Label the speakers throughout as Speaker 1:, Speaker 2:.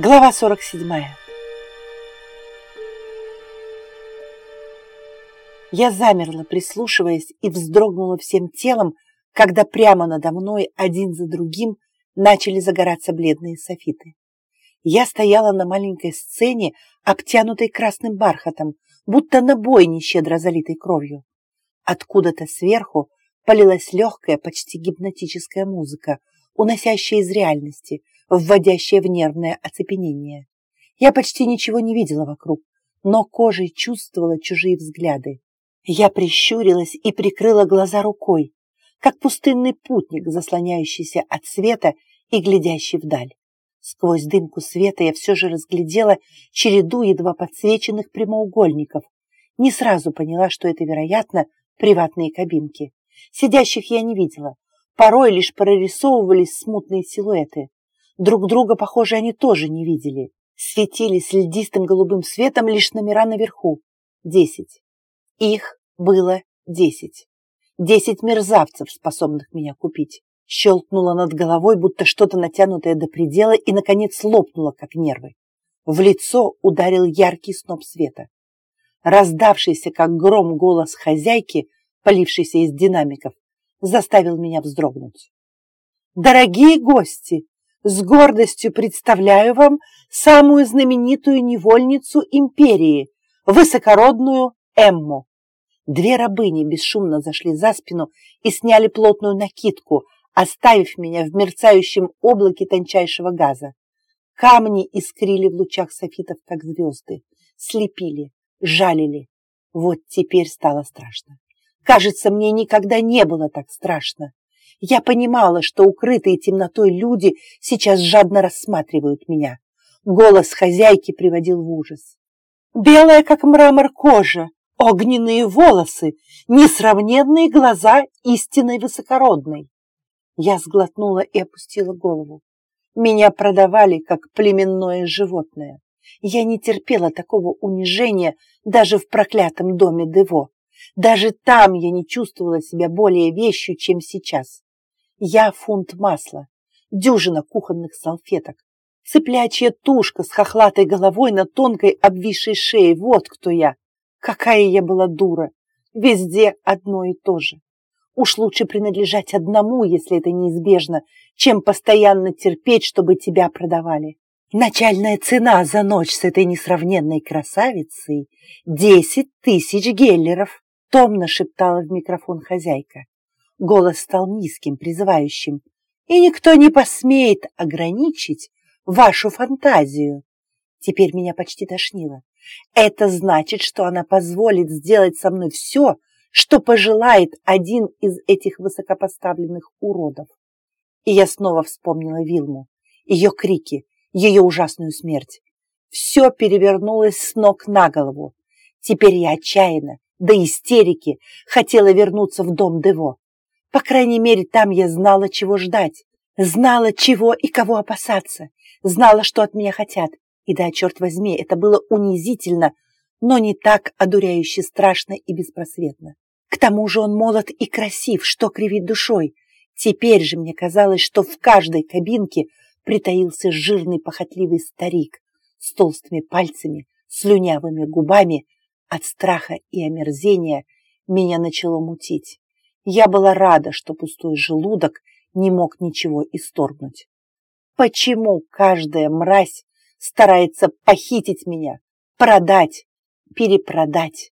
Speaker 1: Глава 47. Я замерла, прислушиваясь, и вздрогнула всем телом, когда прямо надо мной один за другим начали загораться бледные софиты. Я стояла на маленькой сцене, обтянутой красным бархатом, будто на бойне, щедро залитой кровью. Откуда-то сверху полилась легкая, почти гипнотическая музыка, уносящая из реальности, вводящее в нервное оцепенение. Я почти ничего не видела вокруг, но кожей чувствовала чужие взгляды. Я прищурилась и прикрыла глаза рукой, как пустынный путник, заслоняющийся от света и глядящий вдаль. Сквозь дымку света я все же разглядела череду едва подсвеченных прямоугольников. Не сразу поняла, что это, вероятно, приватные кабинки. Сидящих я не видела. Порой лишь прорисовывались смутные силуэты. Друг друга, похоже, они тоже не видели. Светились льдистым голубым светом лишь номера наверху. Десять. Их было десять. Десять мерзавцев, способных меня купить. Щелкнуло над головой, будто что-то натянутое до предела, и, наконец, лопнуло, как нервы. В лицо ударил яркий сноп света. Раздавшийся, как гром, голос хозяйки, полившийся из динамиков, заставил меня вздрогнуть. «Дорогие гости!» С гордостью представляю вам самую знаменитую невольницу империи, высокородную Эмму. Две рабыни бесшумно зашли за спину и сняли плотную накидку, оставив меня в мерцающем облаке тончайшего газа. Камни искрили в лучах софитов, как звезды, слепили, жалили. Вот теперь стало страшно. Кажется, мне никогда не было так страшно. Я понимала, что укрытые темнотой люди сейчас жадно рассматривают меня. Голос хозяйки приводил в ужас. Белая, как мрамор, кожа, огненные волосы, несравненные глаза истинной высокородной. Я сглотнула и опустила голову. Меня продавали как племенное животное. Я не терпела такого унижения даже в проклятом доме Дево. Даже там я не чувствовала себя более вещью, чем сейчас. Я фунт масла, дюжина кухонных салфеток, цыплячья тушка с хохлатой головой на тонкой обвисшей шее. Вот кто я. Какая я была дура. Везде одно и то же. Уж лучше принадлежать одному, если это неизбежно, чем постоянно терпеть, чтобы тебя продавали. Начальная цена за ночь с этой несравненной красавицей — десять тысяч геллеров, томно шептала в микрофон хозяйка. Голос стал низким, призывающим. И никто не посмеет ограничить вашу фантазию. Теперь меня почти тошнило. Это значит, что она позволит сделать со мной все, что пожелает один из этих высокопоставленных уродов. И я снова вспомнила Вилму, ее крики, ее ужасную смерть. Все перевернулось с ног на голову. Теперь я отчаянно, до истерики, хотела вернуться в дом Дево. По крайней мере, там я знала, чего ждать, знала, чего и кого опасаться, знала, что от меня хотят. И да, черт возьми, это было унизительно, но не так одуряюще страшно и беспросветно. К тому же он молод и красив, что кривит душой. Теперь же мне казалось, что в каждой кабинке притаился жирный похотливый старик с толстыми пальцами, слюнявыми губами. От страха и омерзения меня начало мутить. Я была рада, что пустой желудок не мог ничего исторгнуть. Почему каждая мразь старается похитить меня, продать, перепродать?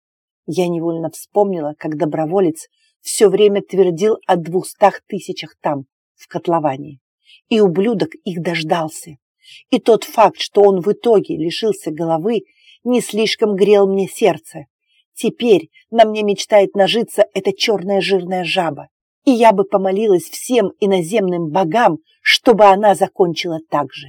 Speaker 1: Я невольно вспомнила, как доброволец все время твердил о двухстах тысячах там, в котловании. И ублюдок их дождался. И тот факт, что он в итоге лишился головы, не слишком грел мне сердце. Теперь на мне мечтает нажиться эта черная жирная жаба. И я бы помолилась всем иноземным богам, чтобы она закончила так же.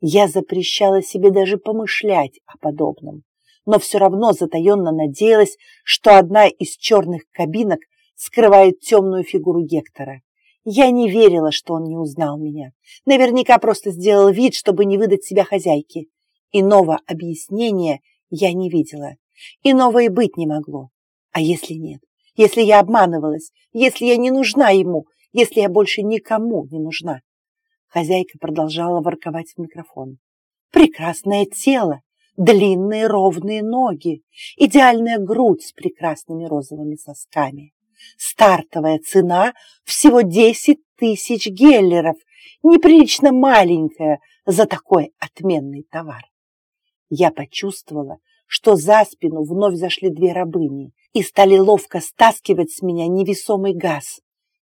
Speaker 1: Я запрещала себе даже помышлять о подобном, но все равно затаенно надеялась, что одна из черных кабинок скрывает темную фигуру Гектора. Я не верила, что он не узнал меня. Наверняка просто сделал вид, чтобы не выдать себя хозяйке. Иного объяснения я не видела. Иного и быть не могло. А если нет? Если я обманывалась? Если я не нужна ему? Если я больше никому не нужна? Хозяйка продолжала ворковать в микрофон. Прекрасное тело, длинные ровные ноги, идеальная грудь с прекрасными розовыми сосками. Стартовая цена всего 10 тысяч геллеров, неприлично маленькая за такой отменный товар. Я почувствовала, что за спину вновь зашли две рабыни и стали ловко стаскивать с меня невесомый газ.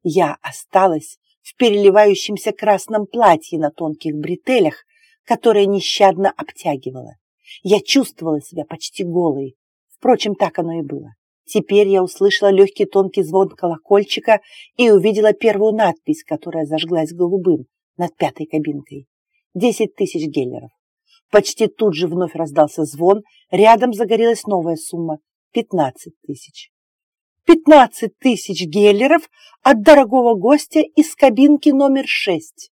Speaker 1: Я осталась в переливающемся красном платье на тонких бретелях, которое нещадно обтягивало. Я чувствовала себя почти голой. Впрочем, так оно и было. Теперь я услышала легкий тонкий звон колокольчика и увидела первую надпись, которая зажглась голубым над пятой кабинкой. Десять тысяч геллеров. Почти тут же вновь раздался звон, рядом загорелась новая сумма – пятнадцать тысяч. Пятнадцать тысяч геллеров от дорогого гостя из кабинки номер шесть.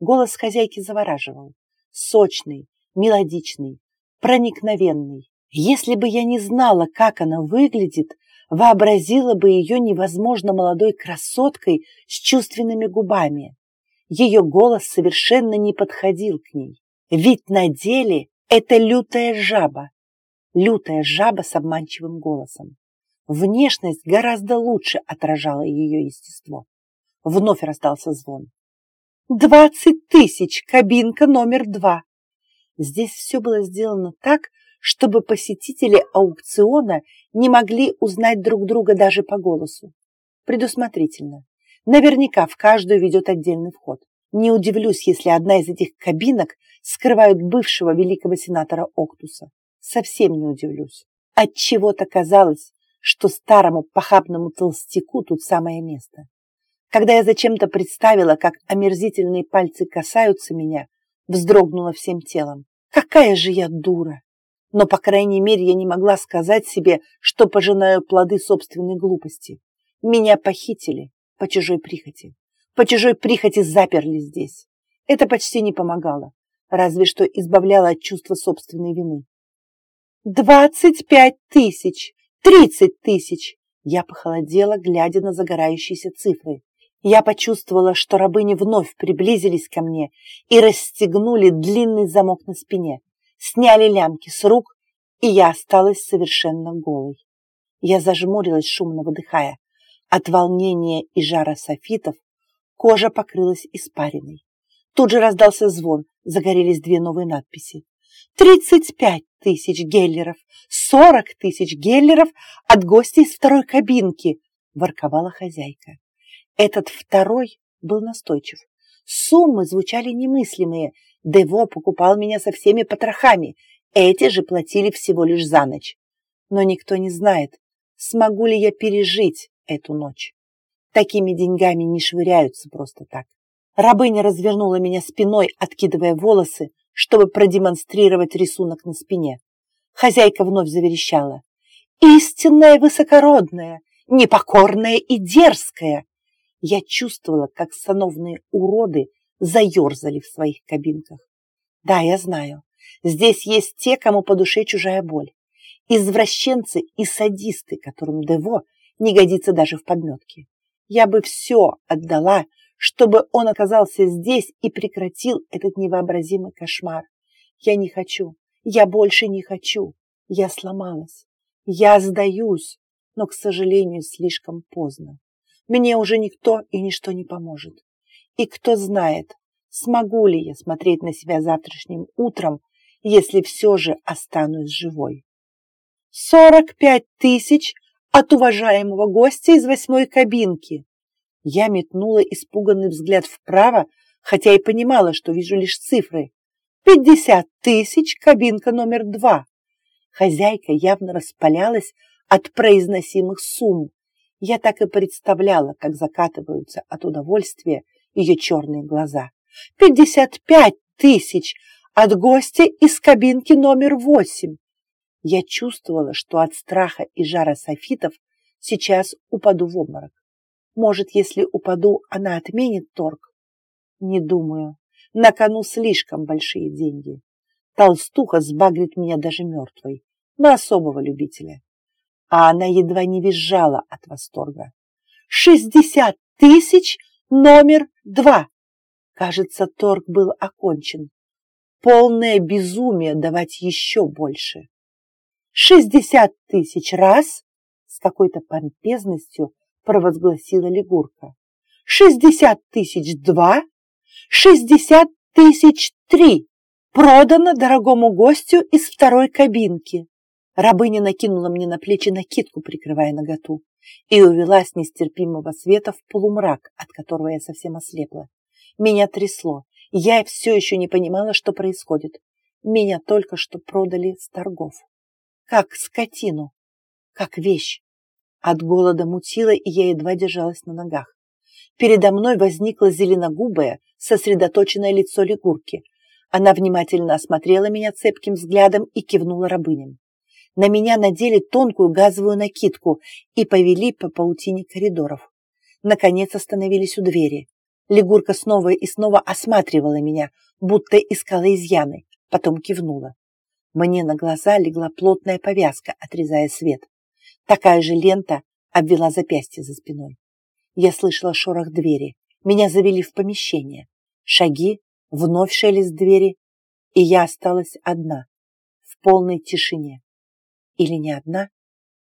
Speaker 1: Голос хозяйки завораживал. Сочный, мелодичный, проникновенный. Если бы я не знала, как она выглядит, вообразила бы ее невозможно молодой красоткой с чувственными губами. Ее голос совершенно не подходил к ней. Ведь на деле это лютая жаба. Лютая жаба с обманчивым голосом. Внешность гораздо лучше отражала ее естество. Вновь раздался звон. «Двадцать тысяч! Кабинка номер два!» Здесь все было сделано так, чтобы посетители аукциона не могли узнать друг друга даже по голосу. Предусмотрительно. Наверняка в каждую ведет отдельный вход. Не удивлюсь, если одна из этих кабинок скрывают бывшего великого сенатора Октуса. Совсем не удивлюсь. От чего то казалось, что старому похабному толстяку тут самое место. Когда я зачем-то представила, как омерзительные пальцы касаются меня, вздрогнула всем телом. Какая же я дура! Но, по крайней мере, я не могла сказать себе, что пожинаю плоды собственной глупости. Меня похитили по чужой прихоти. По чужой прихоти заперли здесь. Это почти не помогало, разве что избавляло от чувства собственной вины. «Двадцать пять тысяч! Тридцать тысяч!» Я похолодела, глядя на загорающиеся цифры. Я почувствовала, что рабыни вновь приблизились ко мне и расстегнули длинный замок на спине, сняли лямки с рук, и я осталась совершенно голой. Я зажмурилась, шумно выдыхая. От волнения и жара софитов кожа покрылась испариной. Тут же раздался звон, загорелись две новые надписи. «Тридцать пять тысяч геллеров! Сорок тысяч геллеров от гостей из второй кабинки!» – ворковала хозяйка. Этот второй был настойчив. Суммы звучали немыслимые. Дево покупал меня со всеми потрохами. Эти же платили всего лишь за ночь. Но никто не знает, смогу ли я пережить эту ночь. Такими деньгами не швыряются просто так. Рабыня развернула меня спиной, откидывая волосы, чтобы продемонстрировать рисунок на спине. Хозяйка вновь заверещала. «Истинная высокородная, непокорная и дерзкая!» Я чувствовала, как сановные уроды заерзали в своих кабинках. Да, я знаю, здесь есть те, кому по душе чужая боль. Извращенцы и садисты, которым Дево не годится даже в подметке. Я бы все отдала, чтобы он оказался здесь и прекратил этот невообразимый кошмар. Я не хочу, я больше не хочу. Я сломалась, я сдаюсь, но, к сожалению, слишком поздно. Мне уже никто и ничто не поможет. И кто знает, смогу ли я смотреть на себя завтрашним утром, если все же останусь живой. Сорок пять тысяч от уважаемого гостя из восьмой кабинки. Я метнула испуганный взгляд вправо, хотя и понимала, что вижу лишь цифры. Пятьдесят тысяч, кабинка номер два. Хозяйка явно распалялась от произносимых сумм, я так и представляла, как закатываются от удовольствия ее черные глаза. «Пятьдесят пять тысяч от гостя из кабинки номер восемь!» Я чувствовала, что от страха и жара софитов сейчас упаду в обморок. Может, если упаду, она отменит торг? Не думаю. На кону слишком большие деньги. Толстуха сбагрит меня даже мертвой, на особого любителя а она едва не визжала от восторга. «Шестьдесят тысяч номер два!» Кажется, торг был окончен. полное безумие давать еще больше. Шестьдесят тысяч раз с какой-то помпезностью провозгласила Лигурка. Шестьдесят тысяч два, шестьдесят тысяч три продано дорогому гостю из второй кабинки. Рабыня накинула мне на плечи накидку, прикрывая наготу, и увела с нестерпимого света в полумрак, от которого я совсем ослепла. Меня трясло, я все еще не понимала, что происходит. Меня только что продали с торгов. Как скотину, как вещь. От голода мутило, и я едва держалась на ногах. Передо мной возникло зеленогубое, сосредоточенное лицо лягурки. Она внимательно осмотрела меня цепким взглядом и кивнула рабыням. На меня надели тонкую газовую накидку и повели по паутине коридоров. Наконец остановились у двери. Лягурка снова и снова осматривала меня, будто искала изъяны, потом кивнула. Мне на глаза легла плотная повязка, отрезая свет. Такая же лента обвела запястье за спиной. Я слышала шорох двери. Меня завели в помещение. Шаги, вновь шелест двери, и я осталась одна, в полной тишине. Или не одна?